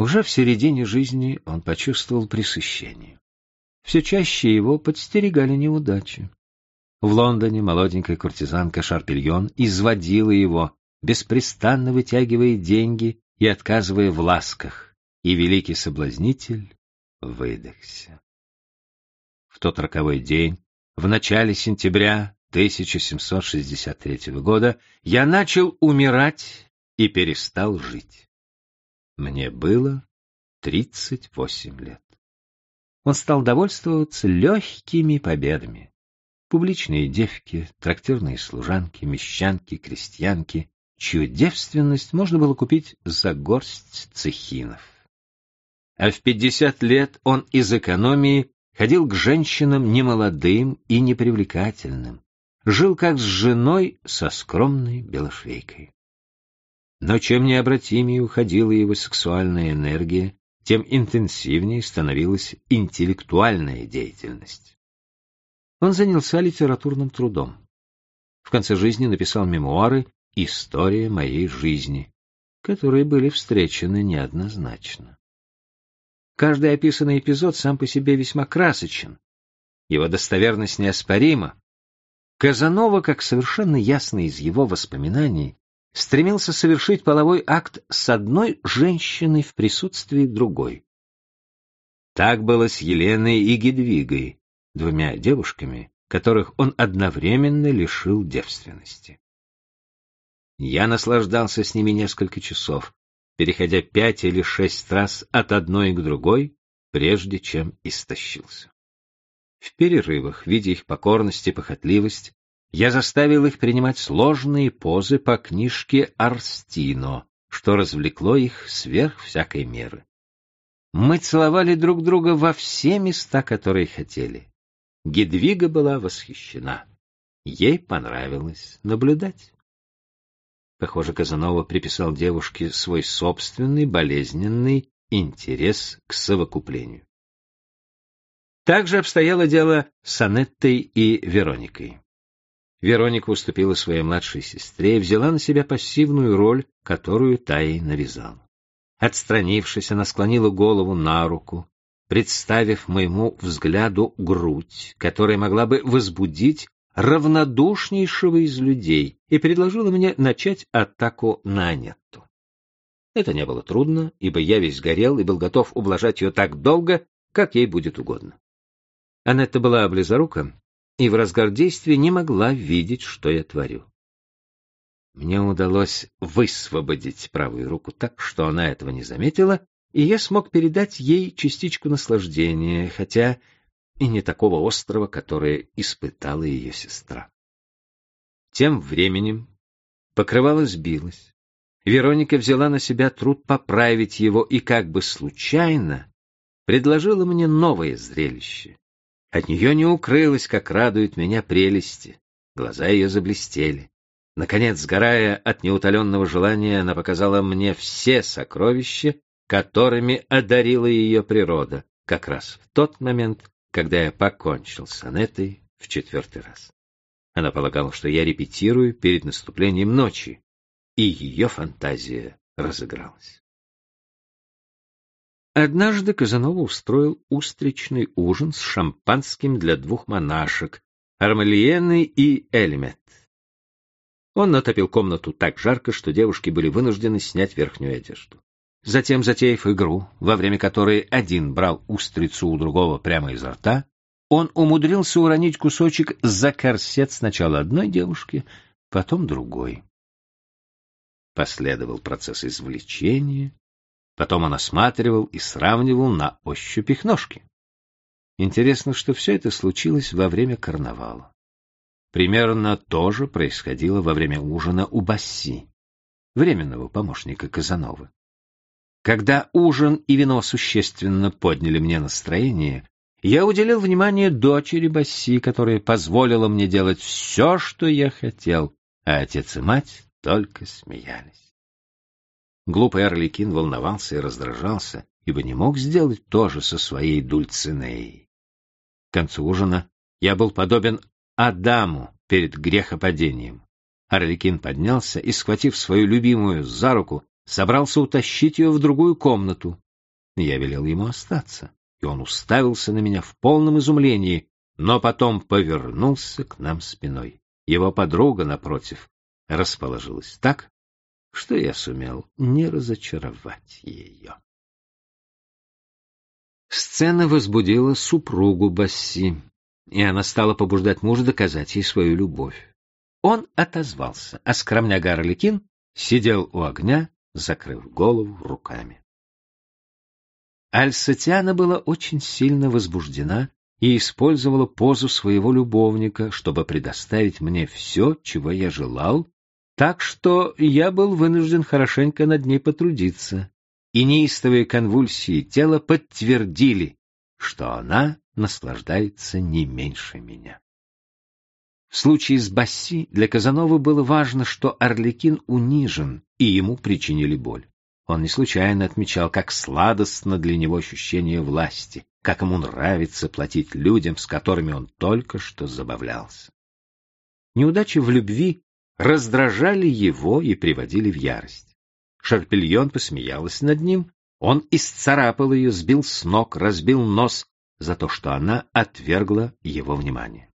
Уже в середине жизни он почувствовал пресыщение. Все чаще его подстерегали неудачи. В Лондоне молоденькая куртизанка Шарпельон изводила его, беспрестанно вытягивая деньги и отказывая в ласках, и великий соблазнитель выдохся. В тот роковой день, в начале сентября 1763 года, я начал умирать и перестал жить. Мне было 38 лет. Он стал довольствоваться легкими победами. Публичные девки, трактирные служанки, мещанки, крестьянки, чью девственность можно было купить за горсть цехинов. А в 50 лет он из экономии ходил к женщинам немолодым и непривлекательным, жил как с женой со скромной белошвейкой. Но чем необратимее уходила его сексуальная энергия, тем интенсивнее становилась интеллектуальная деятельность. Он занялся литературным трудом. В конце жизни написал мемуары «История моей жизни», которые были встречены неоднозначно. Каждый описанный эпизод сам по себе весьма красочен, его достоверность неоспорима. Казанова, как совершенно ясно из его воспоминаний, стремился совершить половой акт с одной женщиной в присутствии другой. Так было с Еленой и Гедвигой, двумя девушками, которых он одновременно лишил девственности. Я наслаждался с ними несколько часов, переходя пять или шесть раз от одной к другой, прежде чем истощился. В перерывах, видя их покорность и похотливость, я заставил их принимать сложные позы по книжке Арстино, что развлекло их сверх всякой меры. Мы целовали друг друга во все места, которые хотели. Гедвига была восхищена. Ей понравилось наблюдать. Похоже, Казанова приписал девушке свой собственный болезненный интерес к совокуплению. Также обстояло дело с Анеттой и Вероникой. Вероника уступила своей младшей сестре и взяла на себя пассивную роль, которую та ей навязала. Отстранившись, она склонила голову на руку, представив моему взгляду грудь, которая могла бы возбудить равнодушнейшего из людей, и предложила мне начать атаку на Анетту. Это не было трудно, ибо я весь горел и был готов ублажать ее так долго, как ей будет угодно. Анетта была близорука и в разгар действия не могла видеть, что я творю. Мне удалось высвободить правую руку так, что она этого не заметила, и я смог передать ей частичку наслаждения, хотя и не такого острого, которое испытала ее сестра. Тем временем покрывало сбилось. Вероника взяла на себя труд поправить его и как бы случайно предложила мне новое зрелище. От нее не укрылось, как радует меня прелести. Глаза ее заблестели. Наконец, сгорая от неутоленного желания, она показала мне все сокровища, которыми одарила ее природа, как раз в тот момент, когда я покончил с Анетой в четвертый раз. Она полагала, что я репетирую перед наступлением ночи, и ее фантазия разыгралась. Однажды Казанова устроил устричный ужин с шампанским для двух монашек, Армалиены и Эльмет. Он натопил комнату так жарко, что девушки были вынуждены снять верхнюю одежду. Затем, затеяв игру, во время которой один брал устрицу у другого прямо изо рта, он умудрился уронить кусочек за корсет сначала одной девушки, потом другой. Последовал процесс извлечения, потом он осматривал и сравнивал на ощупь их ножки. Интересно, что все это случилось во время карнавала. Примерно то же происходило во время ужина у Басси, временного помощника Казановы. Когда ужин и вино существенно подняли мне настроение, я уделил внимание дочери Басси, которая позволила мне делать все, что я хотел, а отец и мать только смеялись. Глупый Орликин волновался и раздражался, ибо не мог сделать то же со своей Дульцинеей. К концу ужина я был подобен Адаму перед грехопадением. Орликин поднялся и, схватив свою любимую за руку, собрался утащить ее в другую комнату, Я велел ему остаться, и он уставился на меня в полном изумлении, но потом повернулся к нам спиной. Его подруга, напротив, расположилась так, что я сумел не разочаровать ее. Сцена возбудила супругу Басси, и она стала побуждать мужа доказать ей свою любовь. Он отозвался, а скромняга Орликин сидел у огня, закрыв голову руками. Альсатиана была очень сильно возбуждена и использовала позу своего любовника, чтобы предоставить мне все, чего я желал, так что я был вынужден хорошенько над ней потрудиться, и неистовые конвульсии тела подтвердили, что она наслаждается не меньше меня. В случае с Басси для Казанова было важно, что Орликин унижен, и ему причинили боль. Он не случайно отмечал, как сладостно для него ощущение власти, как ему нравится платить людям, с которыми он только что забавлялся. Неудачи в любви раздражали его и приводили в ярость. Шарпельон посмеялась над ним, он исцарапал ее, сбил с ног, разбил нос за то, что она отвергла его внимание.